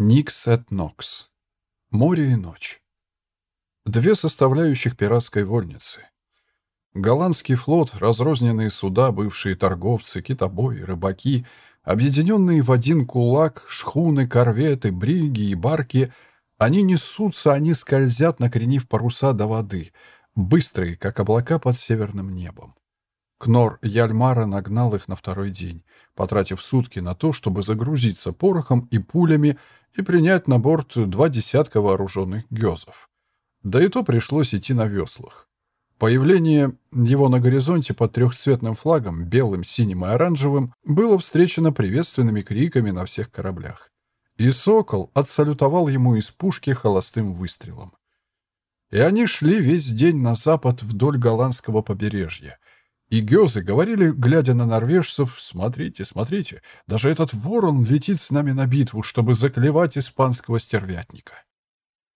Никс эт Нокс. Море и ночь. Две составляющих пиратской вольницы. Голландский флот, разрозненные суда, бывшие торговцы, китобои, рыбаки, объединенные в один кулак, шхуны, корветы, бриги и барки, они несутся, они скользят, накренив паруса до воды, быстрые, как облака под северным небом. Кнор Яльмара нагнал их на второй день, потратив сутки на то, чтобы загрузиться порохом и пулями и принять на борт два десятка вооруженных гёзов. Да и то пришлось идти на веслах. Появление его на горизонте под трехцветным флагом, белым, синим и оранжевым, было встречено приветственными криками на всех кораблях. И «Сокол» отсалютовал ему из пушки холостым выстрелом. И они шли весь день на запад вдоль голландского побережья — и гёзы говорили, глядя на норвежцев, «Смотрите, смотрите, даже этот ворон летит с нами на битву, чтобы заклевать испанского стервятника».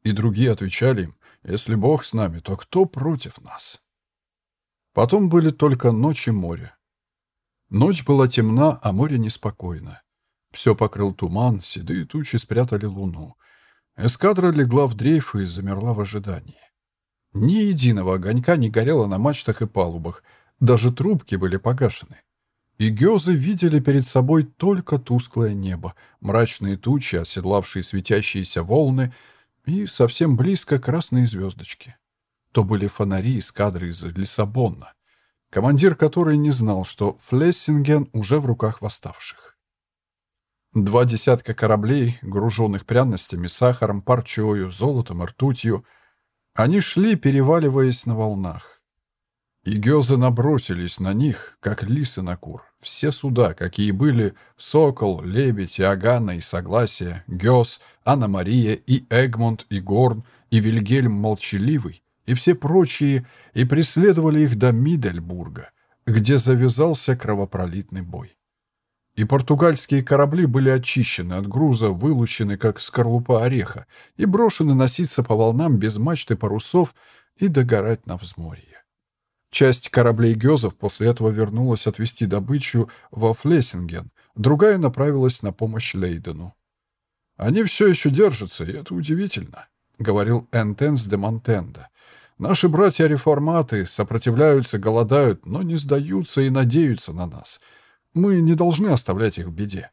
И другие отвечали им, «Если Бог с нами, то кто против нас?» Потом были только ночь и море. Ночь была темна, а море неспокойно. Все покрыл туман, седые тучи спрятали луну. Эскадра легла в дрейф и замерла в ожидании. Ни единого огонька не горело на мачтах и палубах — даже трубки были погашены. И гёзы видели перед собой только тусклое небо, мрачные тучи, оседлавшие светящиеся волны и совсем близко красные звездочки. То были фонари из кадры из Лиссабона, командир которой не знал, что Флессинген уже в руках восставших. Два десятка кораблей, груженных пряностями, сахаром, парчою, золотом ртутью, они шли, переваливаясь на волнах. И гёзы набросились на них, как лисы на кур. Все суда, какие были, Сокол, Лебедь, Иоганна и Согласие, Гёс, Анна-Мария и Эгмонт и Горн и Вильгельм Молчаливый и все прочие, и преследовали их до Мидельбурга, где завязался кровопролитный бой. И португальские корабли были очищены от груза, вылучены, как скорлупа ореха, и брошены носиться по волнам без мачты парусов и догорать на взморье. Часть кораблей Гёзов после этого вернулась отвезти добычу во Флессинген, другая направилась на помощь Лейдену. «Они все еще держатся, и это удивительно», — говорил Энтенс де Монтенда. «Наши братья-реформаты сопротивляются, голодают, но не сдаются и надеются на нас. Мы не должны оставлять их в беде».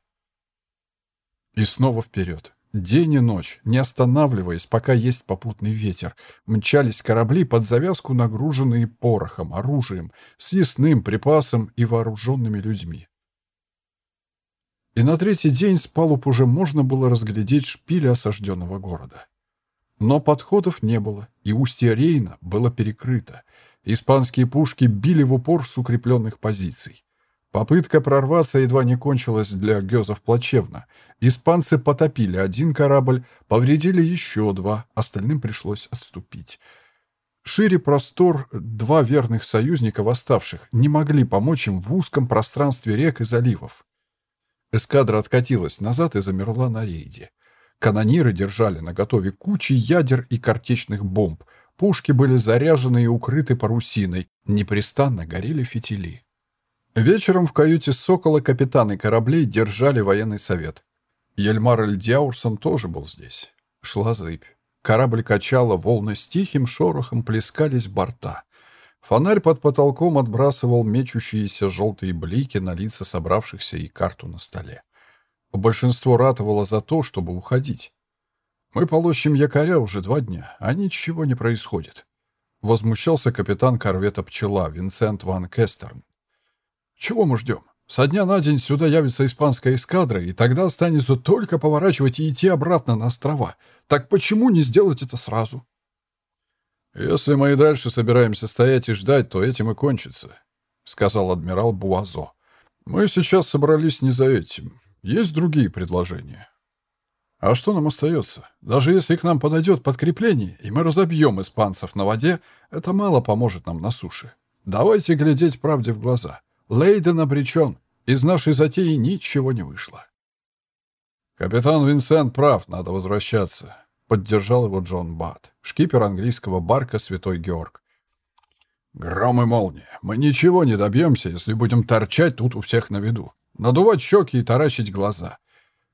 И снова вперед. День и ночь, не останавливаясь, пока есть попутный ветер, мчались корабли под завязку, нагруженные порохом, оружием, съестным припасом и вооруженными людьми. И на третий день с палуб уже можно было разглядеть шпили осажденного города. Но подходов не было, и устье Рейна было перекрыто. Испанские пушки били в упор с укрепленных позиций. Попытка прорваться едва не кончилась для гёзов плачевно. Испанцы потопили один корабль, повредили еще два, остальным пришлось отступить. Шире простор два верных союзника восставших не могли помочь им в узком пространстве рек и заливов. Эскадра откатилась назад и замерла на рейде. Канониры держали наготове кучи ядер и картечных бомб. Пушки были заряжены и укрыты парусиной. Непрестанно горели фитили. Вечером в каюте «Сокола» капитаны кораблей держали военный совет. Ельмар Эльдяурсон тоже был здесь. Шла зыбь. Корабль качало, волны с тихим шорохом плескались борта. Фонарь под потолком отбрасывал мечущиеся желтые блики на лица собравшихся и карту на столе. Большинство ратовало за то, чтобы уходить. «Мы полощем якоря уже два дня, а ничего не происходит», — возмущался капитан корвета «Пчела» Винсент Ван Кестерн. Чего мы ждем? Со дня на день сюда явится испанская эскадра, и тогда останется только поворачивать и идти обратно на острова. Так почему не сделать это сразу? «Если мы и дальше собираемся стоять и ждать, то этим и кончится», — сказал адмирал Буазо. «Мы сейчас собрались не за этим. Есть другие предложения». «А что нам остается? Даже если к нам подойдет подкрепление, и мы разобьем испанцев на воде, это мало поможет нам на суше. Давайте глядеть правде в глаза». Лейден обречен. Из нашей затеи ничего не вышло. «Капитан Винсент прав, надо возвращаться», — поддержал его Джон Бат, шкипер английского барка «Святой Георг». «Гром и молния. Мы ничего не добьемся, если будем торчать тут у всех на виду, надувать щеки и таращить глаза.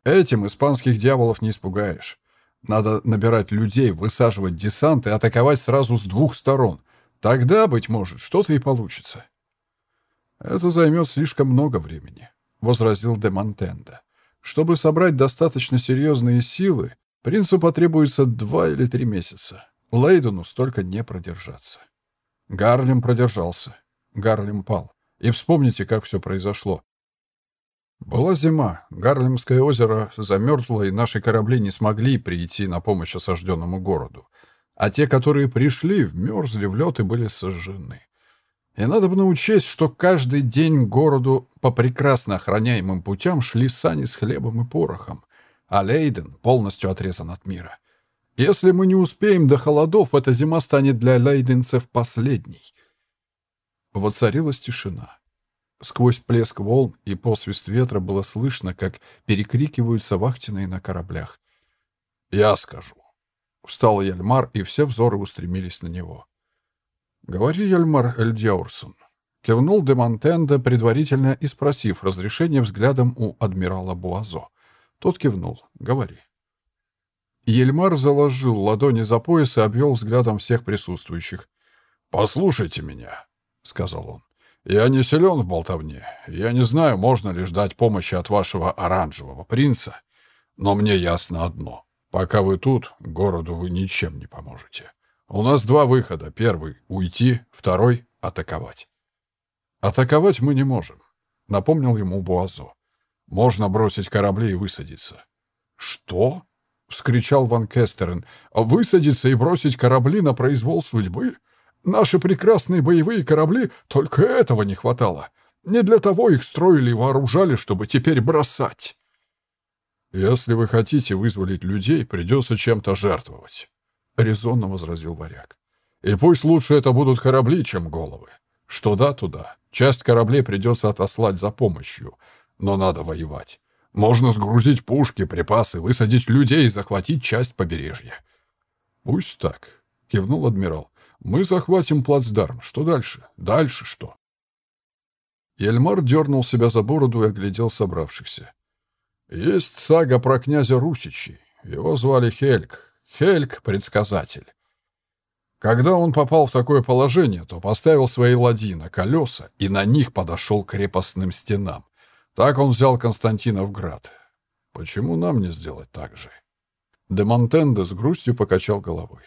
Этим испанских дьяволов не испугаешь. Надо набирать людей, высаживать десант и атаковать сразу с двух сторон. Тогда, быть может, что-то и получится. Это займет слишком много времени, — возразил де Монтенда. Чтобы собрать достаточно серьезные силы, принцу потребуется два или три месяца. Лейдену столько не продержаться. Гарлем продержался. Гарлем пал. И вспомните, как все произошло. Была зима, Гарлемское озеро замерзло, и наши корабли не смогли прийти на помощь осажденному городу. А те, которые пришли, вмерзли в лед и были сожжены. И надо бы учесть, что каждый день к городу по прекрасно охраняемым путям шли сани с хлебом и порохом, а Лейден полностью отрезан от мира. Если мы не успеем до холодов, эта зима станет для лейденцев последней. Воцарилась тишина. Сквозь плеск волн и посвист ветра было слышно, как перекрикиваются вахтенные на кораблях. «Я скажу». Встал Яльмар, и все взоры устремились на него. «Говори, Яльмар Эльдьяурсон», — кивнул де Монтенде, предварительно и спросив разрешения взглядом у адмирала Буазо. Тот кивнул. «Говори». Ельмар заложил ладони за пояс и обвел взглядом всех присутствующих. «Послушайте меня», — сказал он. «Я не силен в болтовне. Я не знаю, можно ли ждать помощи от вашего оранжевого принца. Но мне ясно одно. Пока вы тут, городу вы ничем не поможете. У нас два выхода. Первый — уйти, второй — атаковать». «Атаковать мы не можем», — напомнил ему Буазо. «Можно бросить корабли и высадиться». «Что?» — вскричал Ван Кестерен. «Высадиться и бросить корабли на произвол судьбы?» Наши прекрасные боевые корабли только этого не хватало. Не для того их строили и вооружали, чтобы теперь бросать. «Если вы хотите вызволить людей, придется чем-то жертвовать», — резонно возразил варяг. «И пусть лучше это будут корабли, чем головы. Что да, туда. Часть кораблей придется отослать за помощью, но надо воевать. Можно сгрузить пушки, припасы, высадить людей и захватить часть побережья». «Пусть так», — кивнул адмирал. Мы захватим плацдарм. Что дальше? Дальше что?» Ельмар дернул себя за бороду и оглядел собравшихся. «Есть сага про князя Русичи. Его звали Хельк. Хельк — предсказатель. Когда он попал в такое положение, то поставил свои ладьи на колеса и на них подошел к крепостным стенам. Так он взял Константиновград. Почему нам не сделать так же?» Де с грустью покачал головой.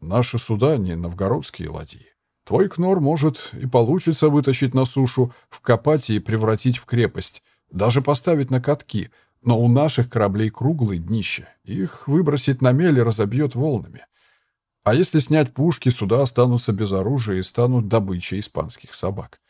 Наши суда не новгородские ладьи. Твой кнор может и получится вытащить на сушу, вкопать и превратить в крепость, даже поставить на катки, но у наших кораблей круглые днища, их выбросить на мель и разобьет волнами. А если снять пушки, суда останутся без оружия и станут добычей испанских собак.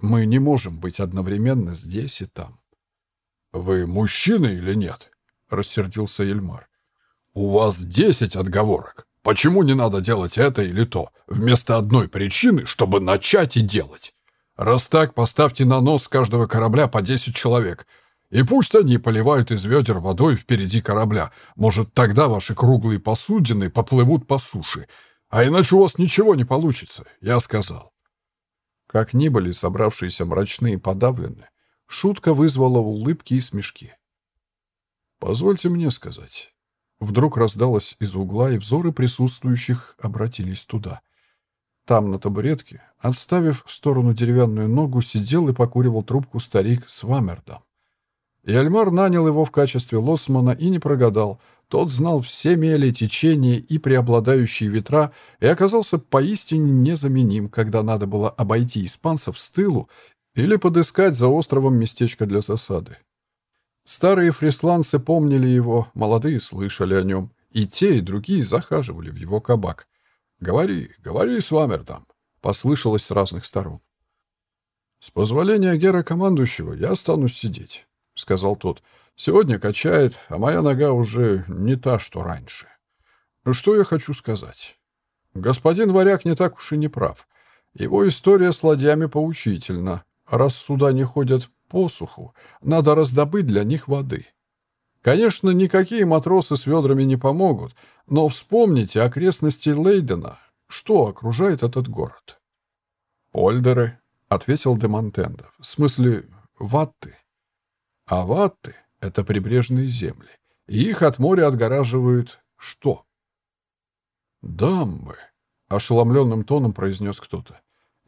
Мы не можем быть одновременно здесь и там. — Вы мужчина или нет? — рассердился Ельмар. — У вас десять отговорок. Почему не надо делать это или то, вместо одной причины, чтобы начать и делать? Раз так, поставьте на нос каждого корабля по 10 человек. И пусть они поливают из ведер водой впереди корабля. Может, тогда ваши круглые посудины поплывут по суше. А иначе у вас ничего не получится, я сказал. Как ни были собравшиеся мрачные и подавлены, шутка вызвала улыбки и смешки. «Позвольте мне сказать», Вдруг раздалось из угла, и взоры присутствующих обратились туда. Там, на табуретке, отставив в сторону деревянную ногу, сидел и покуривал трубку старик с Вамердом. И Альмар нанял его в качестве лоцмана и не прогадал. Тот знал все мели, течения и преобладающие ветра и оказался поистине незаменим, когда надо было обойти испанцев с тылу или подыскать за островом местечко для засады. Старые фрисландцы помнили его, молодые слышали о нем, и те, и другие захаживали в его кабак. «Говори, говори с Вамердом», — послышалось с разных сторон. «С позволения Гера командующего я останусь сидеть», — сказал тот. «Сегодня качает, а моя нога уже не та, что раньше. Что я хочу сказать? Господин Варяг не так уж и не прав. Его история с ладьями поучительна. Раз сюда не ходят посуху, надо раздобыть для них воды. Конечно, никакие матросы с ведрами не помогут, но вспомните окрестности Лейдена, что окружает этот город. «Польдеры», — ответил Демонтендо, — «в смысле ватты». «А ватты», Это прибрежные земли. И их от моря отгораживают что? «Дамбы», — ошеломленным тоном произнес кто-то.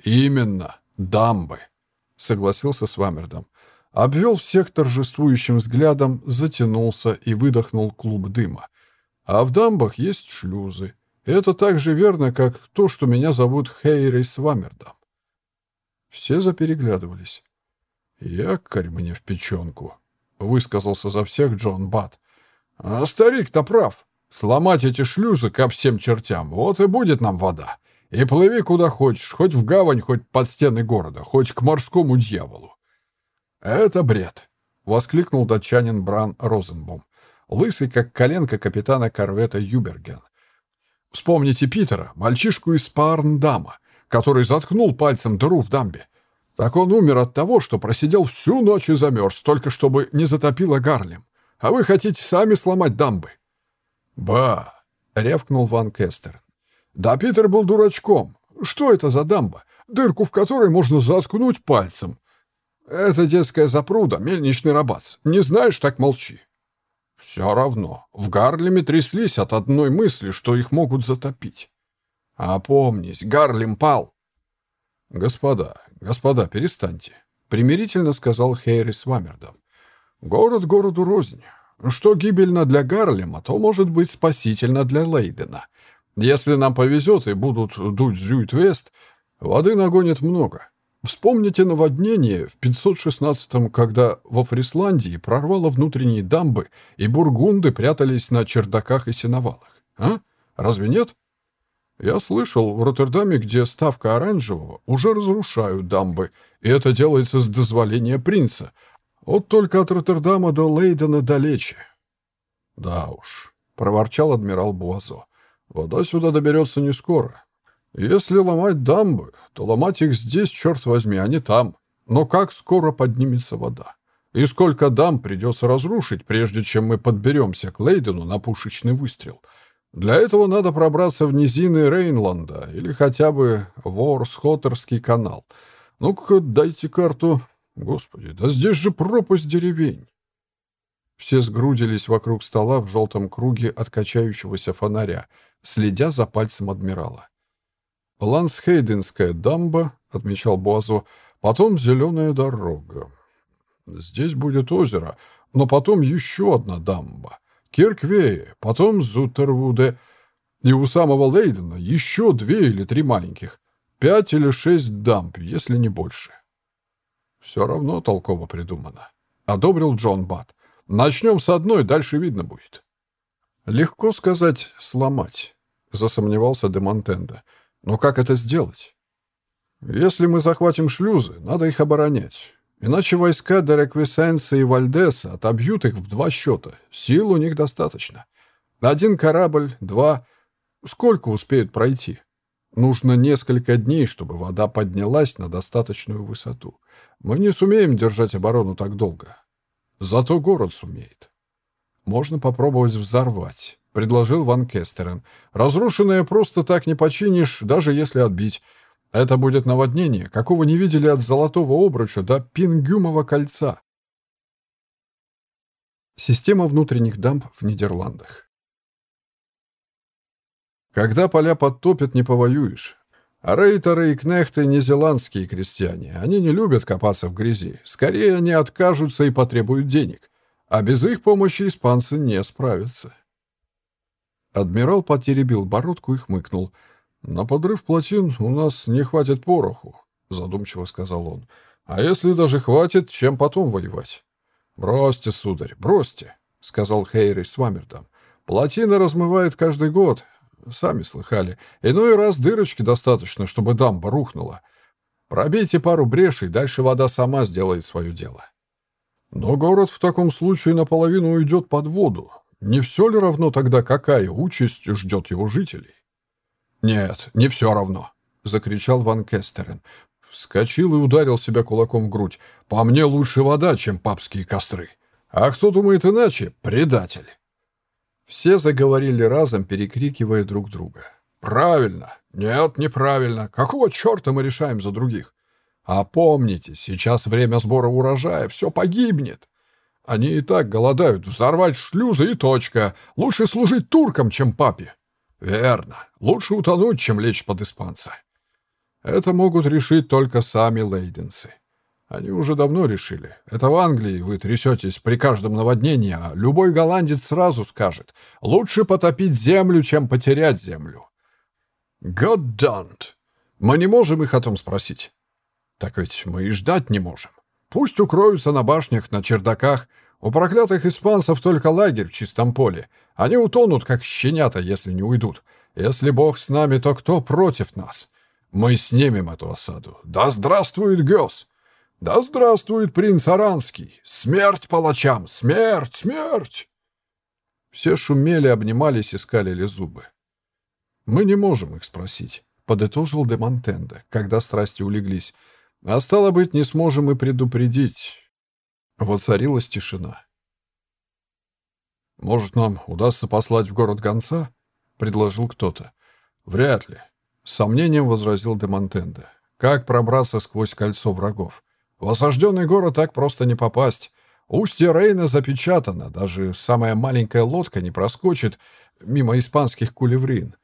«Именно, дамбы», — согласился с Вамердом. Обвел всех торжествующим взглядом, затянулся и выдохнул клуб дыма. А в дамбах есть шлюзы. Это так же верно, как то, что меня зовут Хейрей Свамердом. Все запереглядывались. «Якорь мне в печенку», — высказался за всех Джон Бат. «А старик-то прав. Сломать эти шлюзы ко всем чертям, вот и будет нам вода. И плыви куда хочешь, хоть в гавань, хоть под стены города, хоть к морскому дьяволу. «Это бред!» — воскликнул датчанин Бран Розенбом, лысый, как коленка капитана корвета Юберген. «Вспомните Питера, мальчишку из Спарндама, который заткнул пальцем дыру в дамбе. Так он умер от того, что просидел всю ночь и замерз, только чтобы не затопило Гарлем. А вы хотите сами сломать дамбы?» «Ба!» — рявкнул Ван Кестер. «Да Питер был дурачком. Что это за дамба? Дырку, в которой можно заткнуть пальцем. «Это детская запруда, мельничный рабац. Не знаешь, так молчи». Все равно. В Гарлеме тряслись от одной мысли, что их могут затопить. «Опомнись, Гарлем пал!» «Господа, господа, перестаньте», — примирительно сказал Хейри Свамердом. «Город городу рознь. Что гибельно для Гарлема, то может быть спасительно для Лейдена. Если нам повезет и будут дуть Зюит-Вест, воды нагонит много. Вспомните наводнение в 516-м, когда во Фрисландии прорвало внутренние дамбы, и бургунды прятались на чердаках и сеновалах. А? Разве нет? Я слышал, в Роттердаме, где ставка оранжевого, уже разрушают дамбы, и это делается с дозволения принца. Вот только от Роттердама до Лейдена далече. Да уж, проворчал адмирал Буазо. Вода сюда доберется не скоро. Если ломать дамбы, то ломать их здесь, черт возьми, а не там. Но как скоро поднимется вода? И сколько дам придется разрушить, прежде чем мы подберемся к Лейдену на пушечный выстрел? Для этого надо пробраться в низины Рейнланда или хотя бы в Орсхоттерский канал. Ну-ка, дайте карту. Господи, да здесь же пропасть деревень. Все сгрудились вокруг стола в желтом круге от качающегося фонаря, следя за пальцем адмирала. Лансхейденская дамба, отмечал Буазо, потом зеленая дорога. Здесь будет озеро, но потом еще одна дамба. Кирквее, потом Зутервуде, и у самого Лейдена еще две или три маленьких. Пять или шесть дамб, если не больше. Все равно толково придумано. Одобрил Джон Бат. Начнем с одной, дальше видно будет. Легко сказать «сломать», засомневался Демонтенда. Но как это сделать? Если мы захватим шлюзы, надо их оборонять. Иначе войска Дереквисенса и Вальдеса отобьют их в два счета. Сил у них достаточно. Один корабль, два... Сколько успеют пройти? Нужно несколько дней, чтобы вода поднялась на достаточную высоту. Мы не сумеем держать оборону так долго. Зато город сумеет. Можно попробовать взорвать. — предложил Ван Кестерен. «Разрушенное просто так не починишь, даже если отбить. Это будет наводнение, какого не видели от Золотого Обруча до Пингюмова кольца». Система внутренних дамб в Нидерландах. Когда поля подтопят, не повоюешь. А рейтеры и кнехты — не зеландские крестьяне. Они не любят копаться в грязи. Скорее, они откажутся и потребуют денег. А без их помощи испанцы не справятся. Адмирал потеребил бородку и хмыкнул. «На подрыв плотин у нас не хватит пороху», — задумчиво сказал он. «А если даже хватит, чем потом воевать?» «Бросьте, сударь, бросьте», — сказал Хейри с Вамердом. «Плотина размывает каждый год. Сами слыхали. Иной раз дырочки достаточно, чтобы дамба рухнула. Пробейте пару брешей, дальше вода сама сделает свое дело». «Но город в таком случае наполовину уйдет под воду, не все ли равно тогда, какая участь ждет его жителей? «Нет, не все равно», — закричал Ван Кестерен. Вскочил и ударил себя кулаком в грудь. «По мне лучше вода, чем папские костры. А кто думает иначе? Предатель!» Все заговорили разом, перекрикивая друг друга. «Правильно! Нет, неправильно! Какого черта мы решаем за других? А помните, сейчас время сбора урожая, все погибнет!» Они и так голодают. Взорвать шлюзы и точка. Лучше служить туркам, чем папе. Верно. Лучше утонуть, чем лечь под испанца. Это могут решить только сами лейденцы. Они уже давно решили. Это в Англии вы трясетесь при каждом наводнении, а любой голландец сразу скажет, лучше потопить землю, чем потерять землю. God damned. Мы не можем их о том спросить. Так ведь мы и ждать не можем. Пусть укроются на башнях, на чердаках. У проклятых испанцев только лагерь в чистом поле. Они утонут, как щенята, если не уйдут. Если Бог с нами, то кто против нас? Мы снимем эту осаду. Да здравствует Гёс! Да здравствует принц Аранский! Смерть палачам! Смерть! Смерть!» Все шумели, обнимались и скалили зубы. «Мы не можем их спросить», — подытожил де Монтенде, когда страсти улеглись. «А стало быть, не сможем и предупредить». Воцарилась тишина. «Может, нам удастся послать в город гонца?» — предложил кто-то. «Вряд ли», — с сомнением возразил де Монтенде. «Как пробраться сквозь кольцо врагов? В осажденный город так просто не попасть. Устье Рейна запечатано, даже самая маленькая лодка не проскочит мимо испанских кулеврин.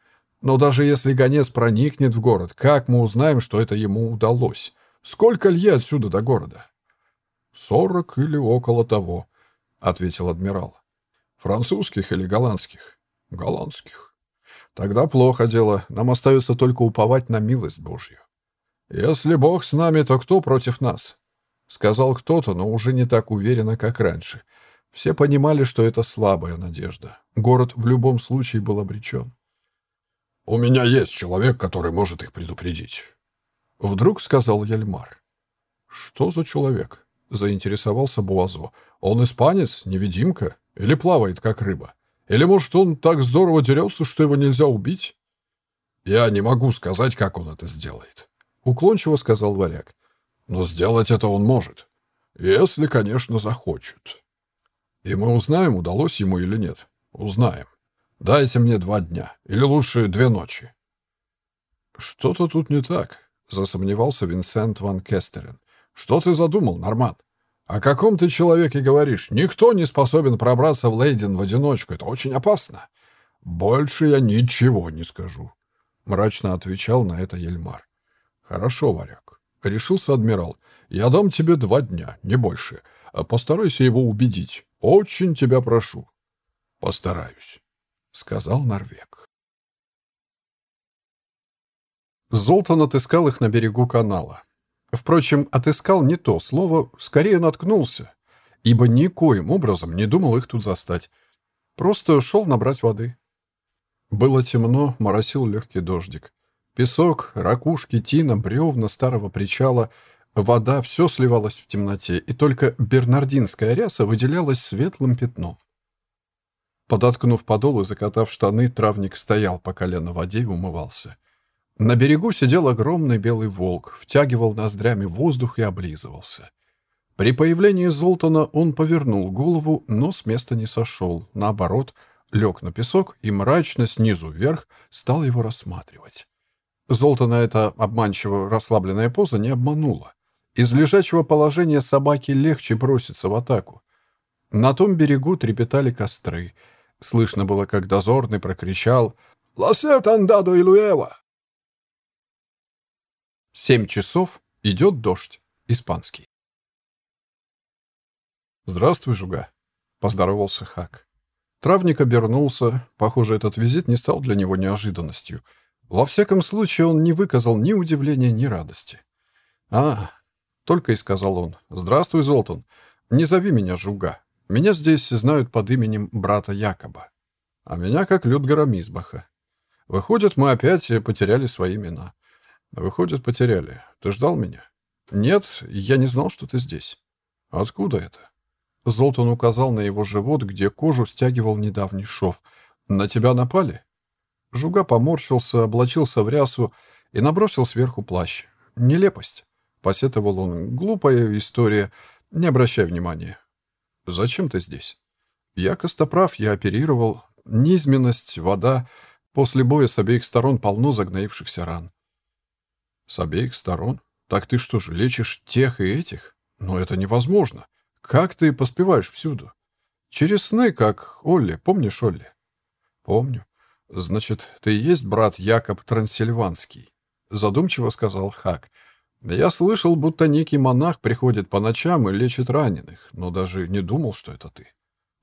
Но даже если гонец проникнет в город, как мы узнаем, что это ему удалось? Сколько лье отсюда до города? «Сорок или около того», — ответил адмирал. «Французских или голландских?» «Голландских». «Тогда плохо дело. Нам остается только уповать на милость Божью». «Если Бог с нами, то кто против нас?» — сказал кто-то, но уже не так уверенно, как раньше. Все понимали, что это слабая надежда. Город в любом случае был обречен. «У меня есть человек, который может их предупредить», — вдруг сказал Яльмар. «Что за человек?» — заинтересовался Буазо. «Он испанец, невидимка? Или плавает, как рыба? Или, может, он так здорово дерется, что его нельзя убить?» «Я не могу сказать, как он это сделает», — уклончиво сказал варяг. Но сделать это он может. Если, конечно, захочет. И мы узнаем, удалось ему или нет. Узнаем. Дайте мне два дня. Или лучше две ночи. Что-то тут не так, засомневался Винсент ван Кестерен. Что ты задумал, Норман? О каком ты человеке говоришь? Никто не способен пробраться в Лейден в одиночку. Это очень опасно. Больше я ничего не скажу. Мрачно отвечал на это Ельмар. Хорошо, варяг. Решился адмирал. «Я дам тебе два дня, не больше. А постарайся его убедить. Очень тебя прошу». «Постараюсь», — сказал Норвег. Золтан отыскал их на берегу канала. Впрочем, отыскал не то слово, скорее наткнулся, ибо никоим образом не думал их тут застать. Просто шел набрать воды. Было темно, моросил легкий дождик. Песок, ракушки, тина, бревна старого причала, вода — все сливалось в темноте, и только бернардинская ряса выделялась светлым пятном. Подоткнув подол и закатав штаны, травник стоял по колено в воде и умывался. На берегу сидел огромный белый волк, втягивал ноздрями воздух и облизывался. При появлении Золтана он повернул голову, но с места не сошел. Наоборот, лег на песок и мрачно снизу вверх стал его рассматривать. Золтана эта обманчиво расслабленная поза не обманула. Из лежачего положения собаки легче броситься в атаку. На том берегу трепетали костры. Слышно было, как дозорный прокричал «Ласет андадо и луэва!» Семь часов идет дождь. Испанский. «Здравствуй, Жуга», — поздоровался Хак. Травник обернулся. Похоже, этот визит не стал для него неожиданностью — во всяком случае, он не выказал ни удивления, ни радости. «А, — только и сказал он, — здравствуй, Золтан. Не зови меня Жуга. Меня здесь знают под именем брата Якоба. А меня как Людгара Мизбаха. Выходит, мы опять потеряли свои имена. Выходит, потеряли. Ты ждал меня? Нет, я не знал, что ты здесь. Откуда это? Золтан указал на его живот, где кожу стягивал недавний шов. На тебя напали? Жуга поморщился, облачился в рясу и набросил сверху плащ. Нелепость. Посетовал он. Глупая история. Не обращай внимания. Зачем ты здесь? Я костоправ, я оперировал. Низменность, вода. После боя с обеих сторон полно загноившихся ран. С обеих сторон? Так ты что же, лечишь тех и этих? Но это невозможно. Как ты поспеваешь всюду? Через сны, как Олли. Помнишь Олли? Помню. Значит, ты и есть брат Якоб Трансильванский? Задумчиво сказал Хак. Я слышал, будто некий монах приходит по ночам и лечит раненых, но даже не думал, что это ты.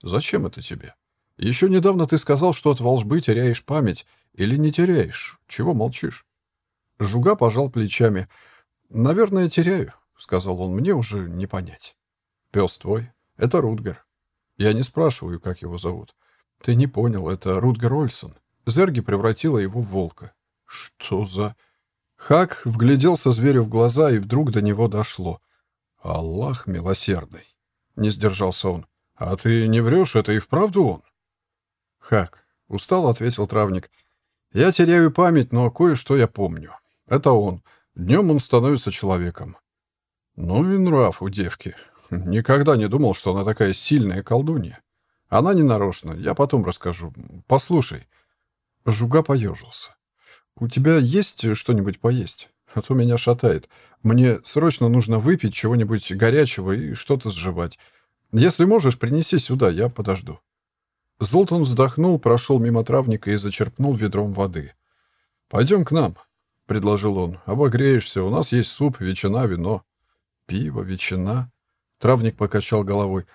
Зачем это тебе? Еще недавно ты сказал, что от волжбы теряешь память. Или не теряешь? Чего молчишь? Жуга пожал плечами. «Наверное, теряю», — сказал он, — «мне уже не понять». «Пес твой? Это Рутгер». «Я не спрашиваю, как его зовут». «Ты не понял, это Рутгер Ольсон. Зерги превратила его в волка». «Что за...» Хак вгляделся зверю в глаза, и вдруг до него дошло. «Аллах милосердный!» — не сдержался он. «А ты не врешь, это и вправду он?» «Хак», — устало ответил травник, — «я теряю память, но кое-что я помню. Это он. Днем он становится человеком». «Ну и нрав у девки. Никогда не думал, что она такая сильная колдунья. Она не нарочно, я потом расскажу. Послушай». Жуга поежился. «У тебя есть что-нибудь поесть? А то меня шатает. Мне срочно нужно выпить чего-нибудь горячего и что-то сживать. Если можешь, принеси сюда, я подожду». Золтан вздохнул, прошел мимо травника и зачерпнул ведром воды. «Пойдем к нам», — предложил он. «Обогреешься, у нас есть суп, ветчина, вино». «Пиво, ветчина?» Травник покачал головой.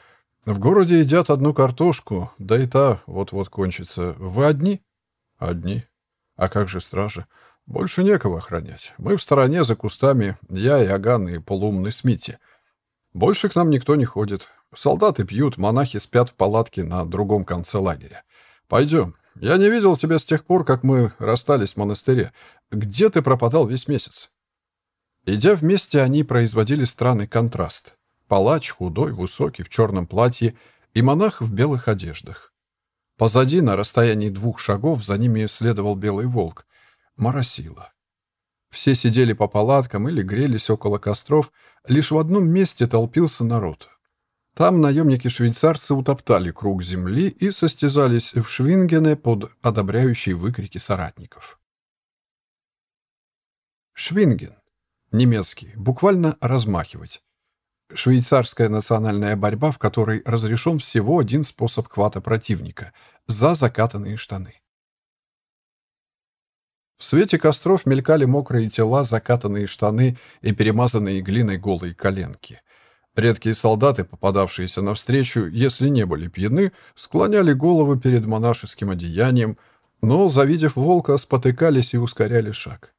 «В городе едят одну картошку, да и та вот-вот кончится. Вы одни?» «Одни. А как же стражи? Больше некого охранять. Мы в стороне за кустами, я и Аган и полуумный Смити. Больше к нам никто не ходит. Солдаты пьют, монахи спят в палатке на другом конце лагеря. Пойдем. Я не видел тебя с тех пор, как мы расстались в монастыре. Где ты пропадал весь месяц?» Идя вместе, они производили странный контраст. Палач, худой, высокий, в черном платье, и монах в белых одеждах. Позади, на расстоянии двух шагов, за ними следовал белый волк. Моросило. Все сидели по палаткам или грелись около костров, лишь в одном месте толпился народ. Там наемники-швейцарцы утоптали круг земли и состязались в Швингене под одобряющие выкрики соратников. Швинген. Немецкий. Буквально «размахивать». Швейцарская национальная борьба, в которой разрешен всего один способ хвата противника – за закатанные штаны. В свете костров мелькали мокрые тела, закатанные штаны и перемазанные глиной голые коленки. Редкие солдаты, попадавшиеся навстречу, если не были пьяны, склоняли головы перед монашеским одеянием, но, завидев волка, спотыкались и ускоряли шаг.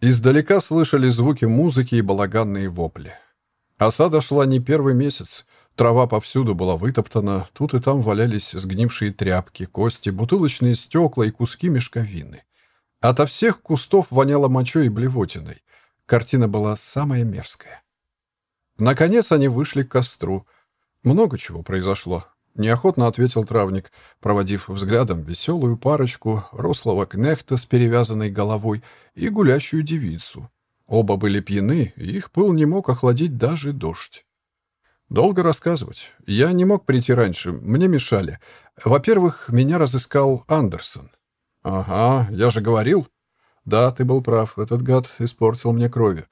Издалека слышали звуки музыки и балаганные вопли. Осада шла не первый месяц. Трава повсюду была вытоптана, тут и там валялись сгнившие тряпки, кости, бутылочные стекла и куски мешковины. Ото всех кустов воняло мочой и блевотиной. Картина была самая мерзкая. Наконец они вышли к костру. Много чего произошло. Неохотно ответил травник, проводив взглядом веселую парочку, рослого кнехта с перевязанной головой и гулящую девицу. Оба были пьяны, и их пыл не мог охладить даже дождь. Долго рассказывать. Я не мог прийти раньше, мне мешали. Во-первых, меня разыскал Андерсон. Ага, я же говорил. Да, ты был прав, этот гад испортил мне крови.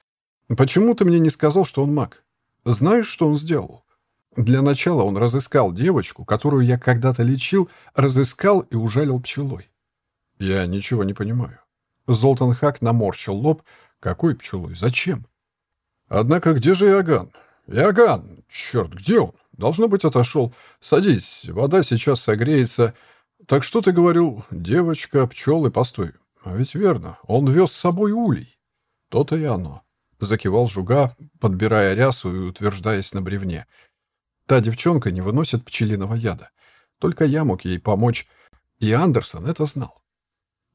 Почему ты мне не сказал, что он маг? Знаешь, что он сделал? Для начала он разыскал девочку, которую я когда-то лечил, разыскал и ужалил пчелой. Я ничего не понимаю. Золтан Хак наморщил лоб. Какой пчелой? Зачем? Однако где же Иоганн? Иоганн! Черт, где он? Должно быть, отошел. Садись, вода сейчас согреется. Так что ты говорил? Девочка, пчелы, постой. А ведь верно, он вез с собой улей. То-то и оно. Закивал жуга, подбирая рясу и утверждаясь на бревне. Та девчонка не выносит пчелиного яда. Только я мог ей помочь, и Андерсон это знал.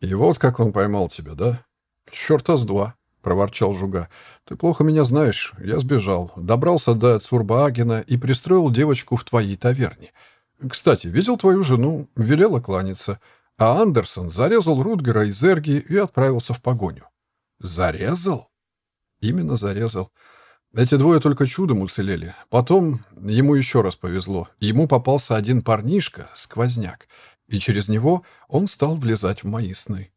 И вот как он поймал тебя, да? Чёрта с два, проворчал жуга. Ты плохо меня знаешь. Я сбежал, добрался до Цурбаагена и пристроил девочку в твоей таверне. Кстати, видел твою жену, велела кланяться. А Андерсон зарезал Рутгера и Зерги и отправился в погоню. Зарезал? Именно зарезал. Эти двое только чудом уцелели. Потом ему еще раз повезло. Ему попался один парнишка, сквозняк, и через него он стал влезать в мои сны.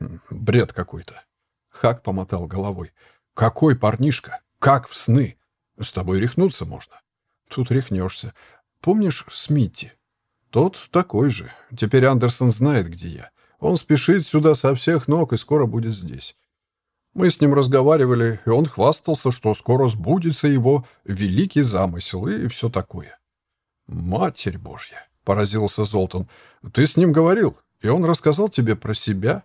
Хм, бред какой-то. Хак помотал головой. Какой парнишка? Как в сны? С тобой рехнуться можно. тут рехнешься. Помнишь Смитти? Тот такой же. Теперь Андерсон знает, где я. Он спешит сюда со всех ног и скоро будет здесь. Мы с ним разговаривали, и он хвастался, что скоро сбудется его великий замысел и все такое. «Матерь Божья!» — поразился Золтан. «Ты с ним говорил, и он рассказал тебе про себя?»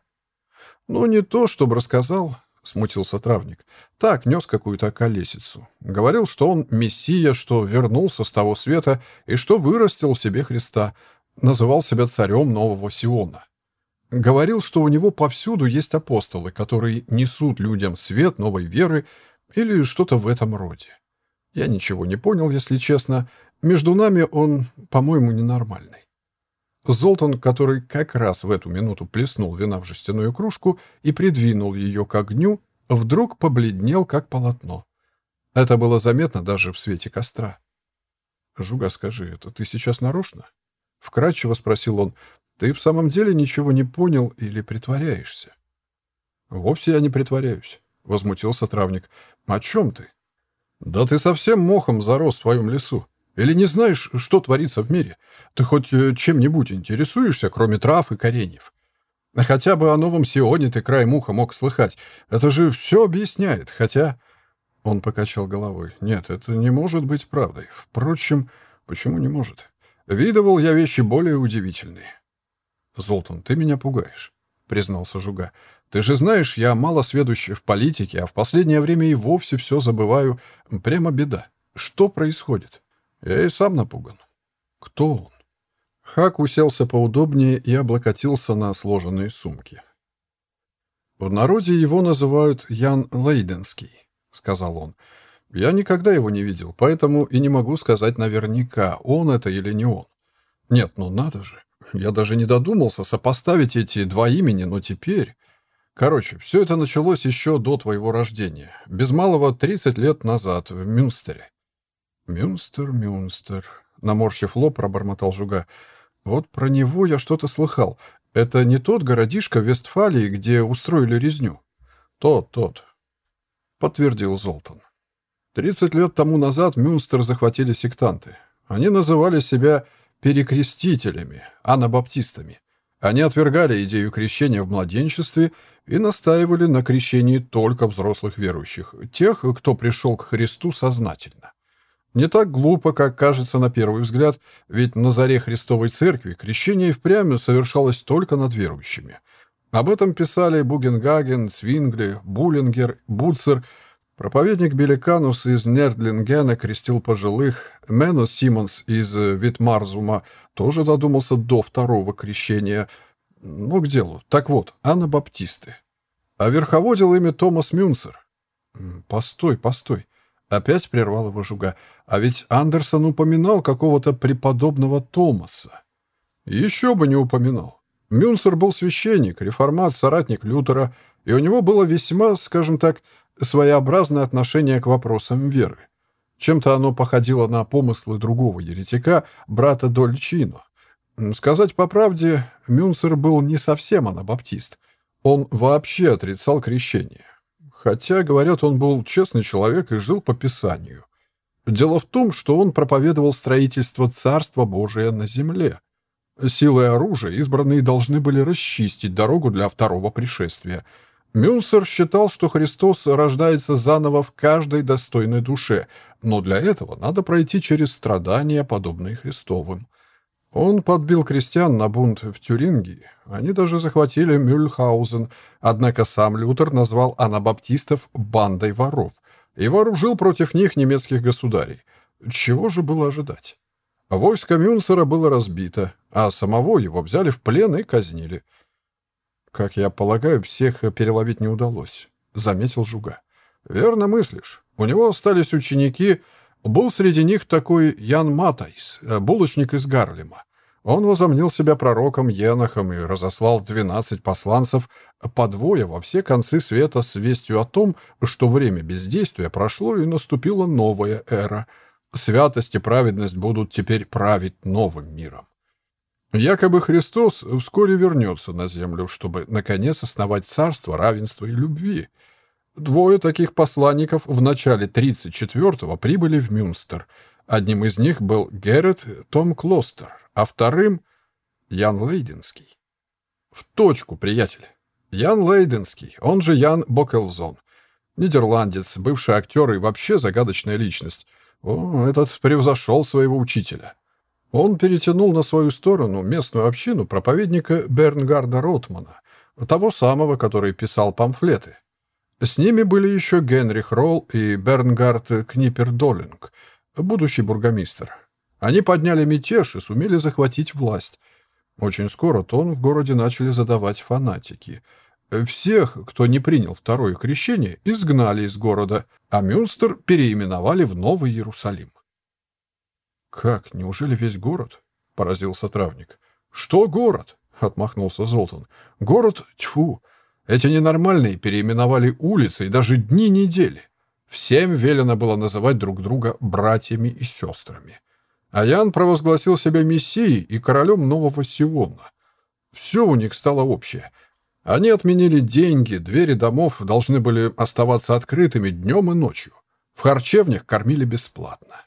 «Ну, не то, чтобы рассказал», — смутился травник. «Так, нес какую-то колесицу. Говорил, что он мессия, что вернулся с того света и что вырастил в себе Христа. Называл себя царем Нового Сиона. Говорил, что у него повсюду есть апостолы, которые несут людям свет новой веры или что-то в этом роде. Я ничего не понял, если честно. Между нами он, по-моему, ненормальный. Золтан, который как раз в эту минуту плеснул вина в жестяную кружку и придвинул ее к огню, вдруг побледнел, как полотно. Это было заметно даже в свете костра. «Жуга, скажи, это ты сейчас нарочно?» — вкратчиво спросил он. Ты в самом деле ничего не понял или притворяешься? Вовсе я не притворяюсь, возмутился травник. О чем ты? Да ты совсем мохом зарос в своем лесу. Или не знаешь, что творится в мире? Ты хоть э, чем-нибудь интересуешься, кроме трав и кореньев? Хотя бы о Новом Сионе ты край муха мог слыхать. Это же все объясняет, хотя...» Он покачал головой. «Нет, это не может быть правдой. Впрочем, почему не может? Видывал я вещи более удивительные. «Золтан, ты меня пугаешь», — признался Жуга. «Ты же знаешь, я мало сведущий в политике, а в последнее время и вовсе все забываю. Прямо беда. Что происходит? Я и сам напуган». «Кто он?» Хак уселся поудобнее и облокотился на сложенные сумки. «В народе его называют Ян Лейденский», — сказал он. «Я никогда его не видел, поэтому и не могу сказать наверняка, он это или не он. Нет, ну надо же. Я даже не додумался сопоставить эти два имени, но теперь... Короче, все это началось еще до твоего рождения. Без малого 30 лет назад, в Мюнстере. Мюнстер, Мюнстер... Наморщив лоб, пробормотал Жуга. Вот про него я что-то слыхал. Это не тот городишко в Вестфалии, где устроили резню? Тот, тот. Подтвердил Золтан. Тридцать лет тому назад Мюнстер захватили сектанты. Они называли себя перекрестителями, анабаптистами. Они отвергали идею крещения в младенчестве и настаивали на крещении только взрослых верующих, тех, кто пришел к Христу сознательно. Не так глупо, как кажется на первый взгляд, ведь на заре Христовой Церкви крещение и впрямь совершалось только над верующими. Об этом писали Бугенгаген, Цвингли, Буллингер, Буцер – Проповедник Беликанус из Нердлингена крестил пожилых, Менос Симонс из Витмарзума тоже додумался до второго крещения. Но к делу. Так вот, анабаптисты. А верховодил ими Томас Мюнцер. «Постой, постой», — опять прервал его Жуга. «А ведь Андерсон упоминал какого-то преподобного Томаса». «Еще бы не упоминал. Мюнцер был священник, реформат, соратник Лютера, и у него было весьма, скажем так, своеобразное отношение к вопросам веры. Чем-то оно походило на помыслы другого еретика, брата Дольчино. Сказать по правде, Мюнцер был не совсем анабаптист. Он вообще отрицал крещение. Хотя, говорят, он был честный человек и жил по Писанию. Дело в том, что он проповедовал строительство Царства Божия на земле. Силой оружия избранные должны были расчистить дорогу для второго пришествия – Мюнсер считал, что Христос рождается заново в каждой достойной душе, но для этого надо пройти через страдания, подобные Христовым. Он подбил крестьян на бунт в Тюрингии. Они даже захватили Мюльхаузен, однако сам Лютер назвал анабаптистов «бандой воров» и вооружил против них немецких государей. Чего же было ожидать? Войско Мюнцера было разбито, а самого его взяли в плен и казнили – «Как я полагаю, всех переловить не удалось», — заметил Жуга. «Верно мыслишь. У него остались ученики. Был среди них такой Ян Матайс, булочник из Гарлема. Он возомнил себя пророком Енохом и разослал двенадцать посланцев по двое во все концы света с вестью о том, что время бездействия прошло и наступила новая эра. Святость и праведность будут теперь править новым миром. Якобы Христос вскоре вернется на землю, чтобы, наконец, основать царство равенства и любви. Двое таких посланников в начале 34-го прибыли в Мюнстер. Одним из них был Геррет Том Клостер, а вторым — Ян Лейденский. В точку, приятель. Ян Лейденский, он же Ян Бокелзон. Нидерландец, бывший актер и вообще загадочная личность. О, этот превзошел своего учителя. Он перетянул на свою сторону местную общину проповедника Бернгарда Ротмана, того самого, который писал памфлеты. С ними были еще Генрих Ролл и Бернгард Книпер-Долинг, будущий бургомистр. Они подняли мятеж и сумели захватить власть. Очень скоро тон в городе начали задавать фанатики. Всех, кто не принял второе крещение, изгнали из города, а Мюнстер переименовали в Новый Иерусалим. «Как? Неужели весь город?» — поразился травник. «Что город?» — отмахнулся Золтан. «Город? Тьфу! Эти ненормальные переименовали улицы и даже дни недели. Всем велено было называть друг друга братьями и сестрами. А Ян провозгласил себя мессией и королем Нового Сиона. Все у них стало общее. Они отменили деньги, двери домов должны были оставаться открытыми днем и ночью. В харчевнях кормили бесплатно.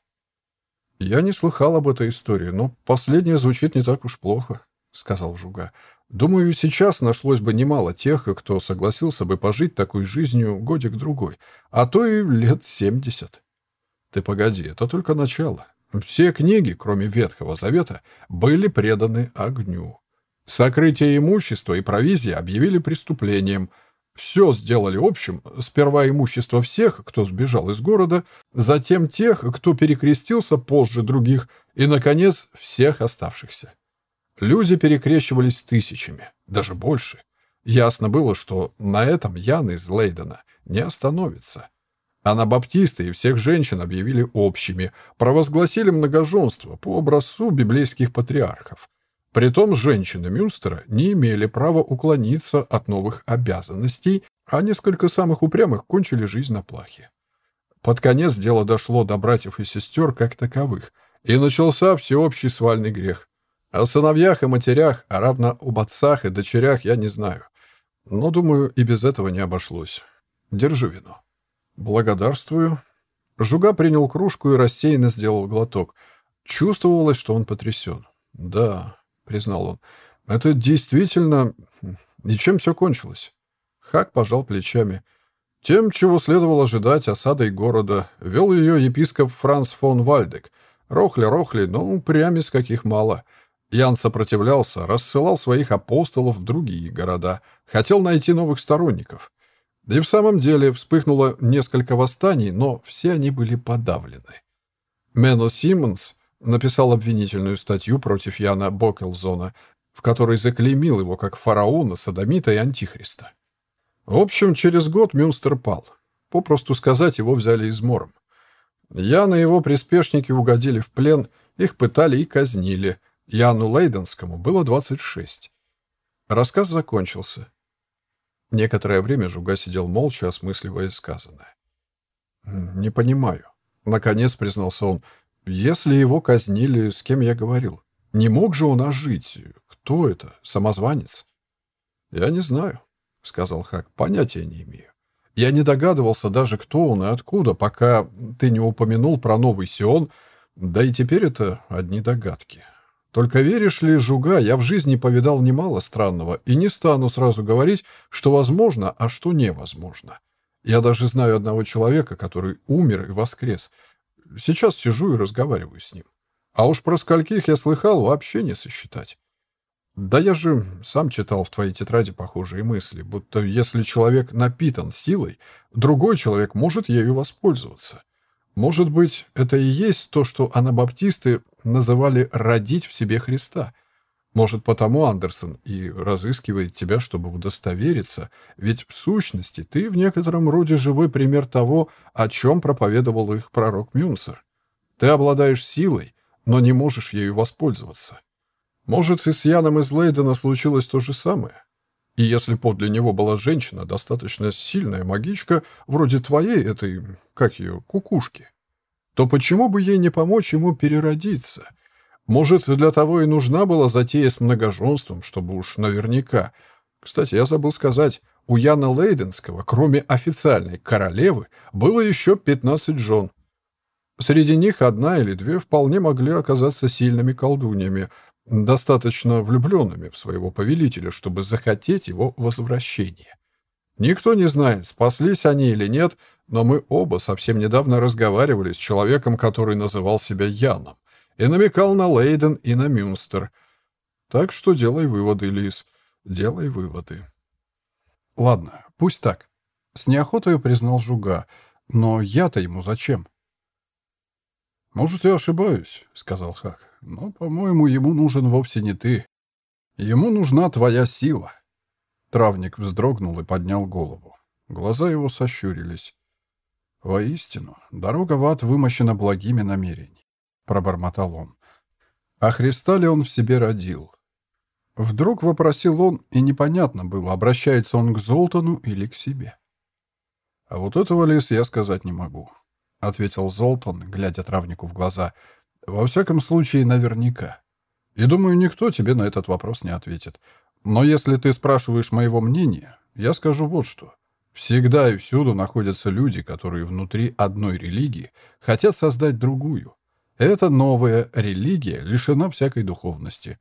«Я не слыхал об этой истории, но последнее звучит не так уж плохо», — сказал Жуга. «Думаю, сейчас нашлось бы немало тех, кто согласился бы пожить такой жизнью годик-другой, а то и лет семьдесят». «Ты погоди, это только начало. Все книги, кроме Ветхого Завета, были преданы огню. Сокрытие имущества и провизия объявили преступлением — все сделали общим, сперва имущество всех, кто сбежал из города, затем тех, кто перекрестился позже других, и, наконец, всех оставшихся. Люди перекрещивались тысячами, даже больше. Ясно было, что на этом Ян из Лейдена не остановится. Анабаптисты и всех женщин объявили общими, провозгласили многоженство по образцу библейских патриархов. Притом женщины Мюнстера не имели права уклониться от новых обязанностей, а несколько самых упрямых кончили жизнь на плахе. Под конец дело дошло до братьев и сестер как таковых, и начался всеобщий свальный грех. О сыновьях и матерях, а равно об отцах и дочерях я не знаю. Но, думаю, и без этого не обошлось. Держу вино. Благодарствую. Жуга принял кружку и рассеянно сделал глоток. Чувствовалось, что он потрясен. Да, — признал он. «Это действительно... И чем все кончилось?» Хак пожал плечами. Тем, чего следовало ожидать осадой города, вел ее епископ Франц фон Вальдек. Рохли-рохли, но упрямец каких мало. Ян сопротивлялся, рассылал своих апостолов в другие города, хотел найти новых сторонников. И в самом деле вспыхнуло несколько восстаний, но все они были подавлены. Мено Симмонс написал обвинительную статью против Яна Бокелзона, в которой заклеймил его как фараона, садомита и антихриста. В общем, через год Мюнстер пал. Попросту сказать, его взяли измором. Ян и его приспешники угодили в плен, их пытали и казнили. Яну Лейденскому было 26. Рассказ закончился. Некоторое время Жуга сидел молча, осмысливая сказанное. «Не понимаю», — наконец признался он, — если его казнили, с кем я говорил? Не мог же он ожить? Кто это? Самозванец? Я не знаю, — сказал Хак. Понятия не имею. Я не догадывался даже, кто он и откуда, пока ты не упомянул про Новый Сион, да и теперь это одни догадки. Только веришь ли, Жуга, я в жизни повидал немало странного и не стану сразу говорить, что возможно, а что невозможно. Я даже знаю одного человека, который умер и воскрес — Сейчас сижу и разговариваю с ним. А уж про скольких я слыхал, вообще не сосчитать. Да я же сам читал в твоей тетради похожие мысли, будто если человек напитан силой, другой человек может ею воспользоваться. Может быть, это и есть то, что анабаптисты называли «родить в себе Христа», может, потому Андерсон и разыскивает тебя, чтобы удостовериться, ведь в сущности ты в некотором роде живой пример того, о чем проповедовал их пророк Мюнцер. Ты обладаешь силой, но не можешь ею воспользоваться. Может, и с Яном из Лейдена случилось то же самое? И если подле него была женщина, достаточно сильная магичка, вроде твоей, этой, как ее, кукушки, то почему бы ей не помочь ему переродиться — может, для того и нужна была затея с многоженством, чтобы уж наверняка. Кстати, я забыл сказать, у Яна Лейденского, кроме официальной королевы, было еще 15 жен. Среди них одна или две вполне могли оказаться сильными колдуньями, достаточно влюбленными в своего повелителя, чтобы захотеть его возвращения. Никто не знает, спаслись они или нет, но мы оба совсем недавно разговаривали с человеком, который называл себя Яном, и намекал на Лейден и на Мюнстер. Так что делай выводы, Лис, делай выводы. Ладно, пусть так. С неохотой признал Жуга, но я-то ему зачем? «Может, я ошибаюсь», — сказал Хак, — «но, по-моему, ему нужен вовсе не ты. Ему нужна твоя сила». Травник вздрогнул и поднял голову. Глаза его сощурились. «Воистину, дорога в ад вымощена благими намерениями», — пробормотал он. «А Христа ли он в себе родил?» Вдруг вопросил он, и непонятно было, обращается он к Золтану или к себе. «А вот этого, Лис, я сказать не могу», — ответил Золтан, глядя травнику в глаза. «Во всяком случае, наверняка. И думаю, никто тебе на этот вопрос не ответит. Но если ты спрашиваешь моего мнения, я скажу вот что. Всегда и всюду находятся люди, которые внутри одной религии хотят создать другую. Эта новая религия лишена всякой духовности.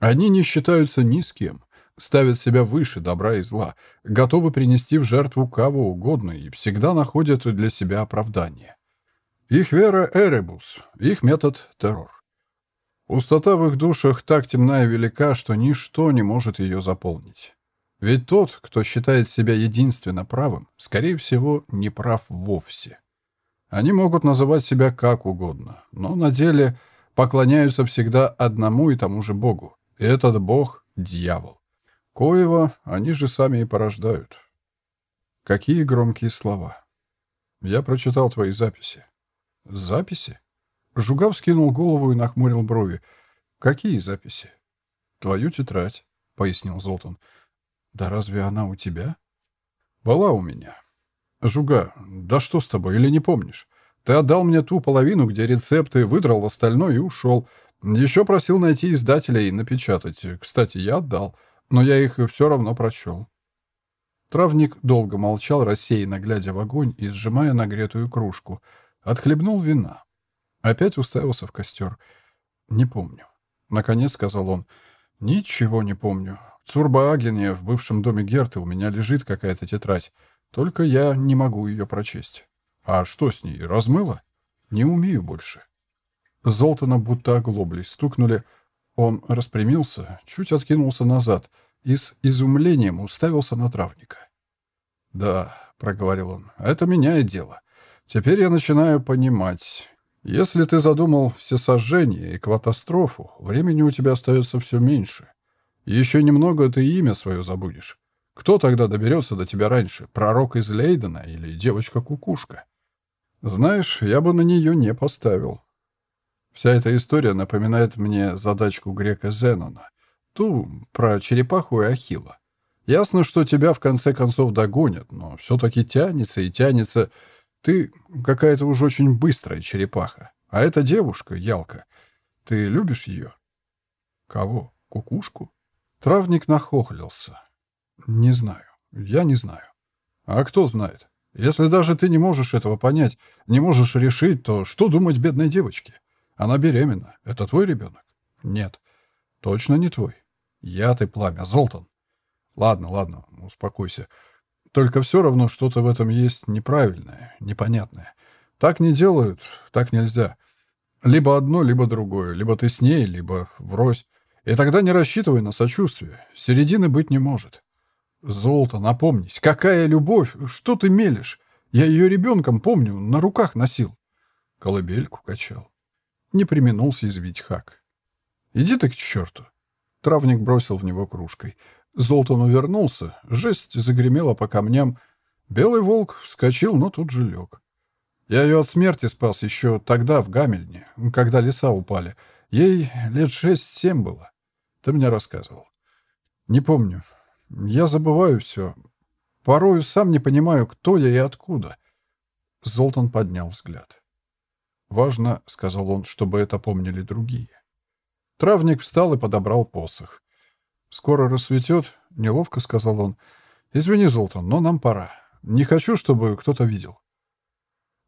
Они не считаются ни с кем, ставят себя выше добра и зла, готовы принести в жертву кого угодно и всегда находят для себя оправдание. Их вера — эребус, их метод — террор. Пустота в их душах так темна и велика, что ничто не может ее заполнить. Ведь тот, кто считает себя единственно правым, скорее всего, не прав вовсе. Они могут называть себя как угодно, но на деле поклоняются всегда одному и тому же Богу. И этот Бог — дьявол. Коего они же сами и порождают. Какие громкие слова. Я прочитал твои записи. Записи? Жугав скинул голову и нахмурил брови. «Какие записи?» «Твою тетрадь», — пояснил Золтан. «Да разве она у тебя?» «Была у меня». «Жуга, да что с тобой, или не помнишь? Ты отдал мне ту половину, где рецепты, выдрал остальное и ушел. Еще просил найти издателя и напечатать. Кстати, я отдал, но я их все равно прочел». Травник долго молчал, рассеянно глядя в огонь и сжимая нагретую кружку. Отхлебнул вина. Опять уставился в костер. «Не помню». Наконец сказал он. «Ничего не помню. В Цурбаагене, в бывшем доме Герты, у меня лежит какая-то тетрадь. Только я не могу ее прочесть. А что с ней, размыло? Не умею больше». Золтана будто оглоблись, стукнули. Он распрямился, чуть откинулся назад и с изумлением уставился на травника. «Да», — проговорил он, — «это меняет дело. Теперь я начинаю понимать. Если ты задумал все сожжения и катастрофу, времени у тебя остается все меньше. Еще немного ты имя свое забудешь. Кто тогда доберется до тебя раньше, пророк из Лейдена или девочка-кукушка? Знаешь, я бы на нее не поставил. Вся эта история напоминает мне задачку грека Зенона, ту про черепаху и Ахилла. Ясно, что тебя в конце концов догонят, но все-таки тянется и тянется ты какая-то уж очень быстрая черепаха. А эта девушка, Ялка, ты любишь ее? Кого? Кукушку? Травник нахохлился. Не знаю. Я не знаю. А кто знает? Если даже ты не можешь этого понять, не можешь решить, то что думать бедной девочке? Она беременна. Это твой ребенок? Нет. Точно не твой. Я ты пламя, Золтан. Ладно, ладно, успокойся. Только все равно что-то в этом есть неправильное, непонятное. Так не делают, так нельзя. Либо одно, либо другое. Либо ты с ней, либо врозь. И тогда не рассчитывай на сочувствие. Середины быть не может. Золото, напомнись, какая любовь, что ты мелешь? Я ее ребенком, помню, на руках носил. Колыбельку качал. Не применулся извить Хак. Иди ты к черту. Травник бросил в него кружкой. Золтан увернулся, жесть загремела по камням. Белый волк вскочил, но тут же лег. Я ее от смерти спас еще тогда, в Гамельне, когда леса упали. Ей лет шесть-семь было. Ты мне рассказывал. Не помню. Я забываю все. Порою сам не понимаю, кто я и откуда. Золтан поднял взгляд. «Важно, — сказал он, — чтобы это помнили другие». Травник встал и подобрал посох. «Скоро рассветет», — неловко сказал он. «Извини, Золтан, но нам пора. Не хочу, чтобы кто-то видел».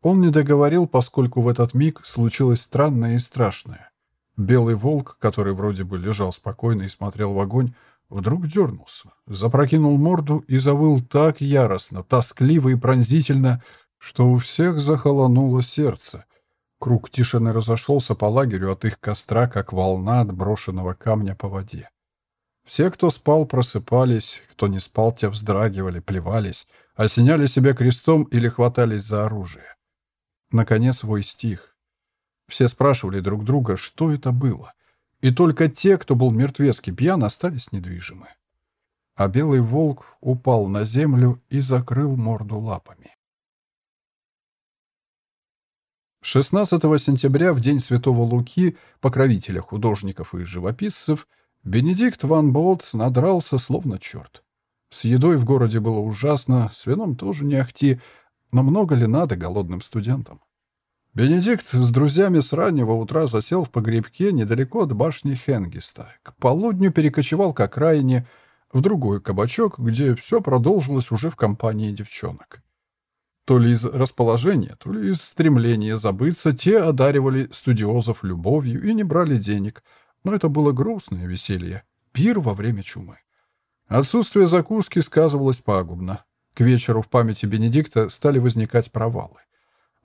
Он не договорил, поскольку в этот миг случилось странное и страшное. Белый волк, который вроде бы лежал спокойно и смотрел в огонь, вдруг дернулся, запрокинул морду и завыл так яростно, тоскливо и пронзительно, что у всех захолонуло сердце. Круг тишины разошелся по лагерю от их костра, как волна от брошенного камня по воде. Все, кто спал, просыпались, кто не спал, те вздрагивали, плевались, осеняли себя крестом или хватались за оружие. Наконец вой стих. Все спрашивали друг друга, что это было. И только те, кто был мертвецки пьян, остались недвижимы. А белый волк упал на землю и закрыл морду лапами. 16 сентября, в день Святого Луки, покровителя художников и живописцев, Бенедикт ван Боутс надрался словно черт. С едой в городе было ужасно, с вином тоже не ахти, но много ли надо голодным студентам? Бенедикт с друзьями с раннего утра засел в погребке недалеко от башни Хенгиста. К полудню перекочевал к окраине в другой кабачок, где все продолжилось уже в компании девчонок. То ли из расположения, то ли из стремления забыться, те одаривали студиозов любовью и не брали денег. Но это было грустное веселье. Пир во время чумы. Отсутствие закуски сказывалось пагубно. К вечеру в памяти Бенедикта стали возникать провалы.